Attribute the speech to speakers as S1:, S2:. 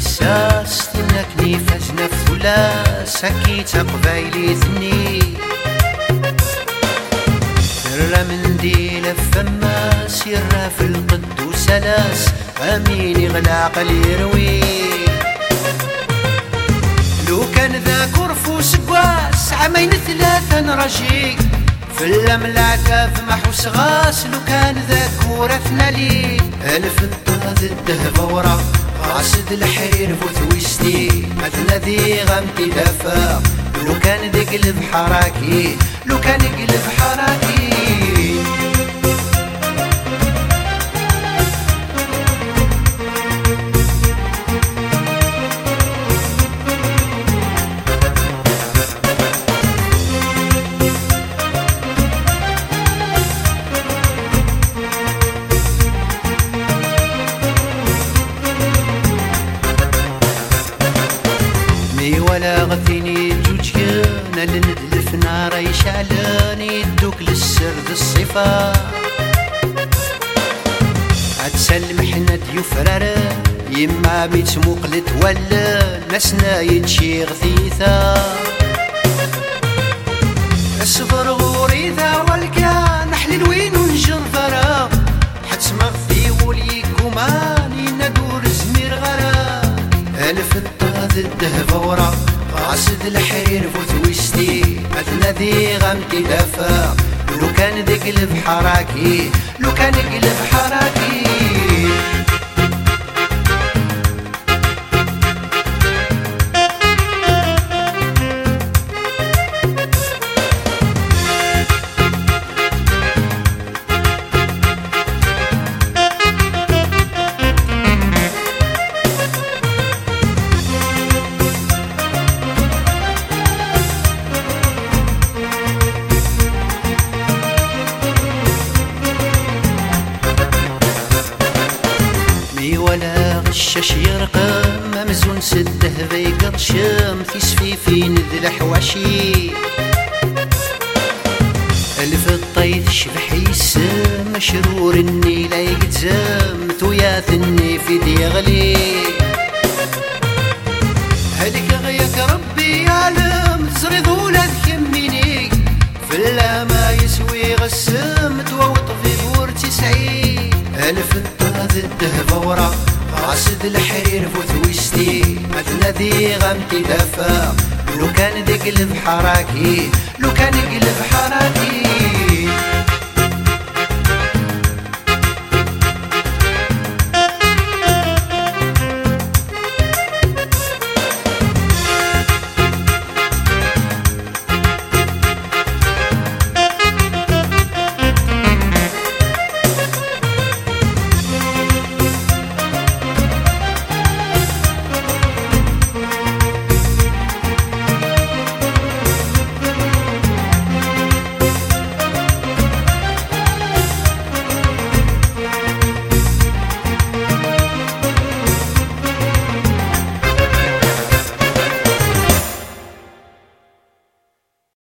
S1: سلاس هكيت قبايلي ثني سر من ديل فما سيرا في القد وسلاس أمين يغلى قلي يروي لو كان ذا كرفو سقواس عامين ثلاثة نرجي. في المملكة في محوس غاس لو كان ذا كورة لي ألف الطاذ الدهب ورا. قاصد الحرير فوثويستي مثل ذي غمتي دفا لو كان ذي قلب حراكي لو كان قلب حراكي كان لندلف نار يشعلاني دوك للسرد الصفا. عاد سلم حنا ديوفرار يما ميت مقلت ولا ناسنا يتشي غثيثا. الدهب ورا قاصد الحرير فوت ويستي مثل ذي غمتي دفا لو كان ذي قلب حراكي لو كان قلب حراكي غشاش يرقم ممزون سده ذي قرشم في سفيفين ذي الحواشي ألف الطيث شبح يسم مشرور إني لا يقتزم تويا ثني في ديغلي هلك غيك ربي يعلم تزريض ولا تكميني فلا ما يسوي غسم تووط في بور تسعين ألف الطاذ الدهب ورا قاصد الحرير فوت ويستي مثل ذي غمتي دفا لو كان ذي قلب حراكي لو كان قلب حراكي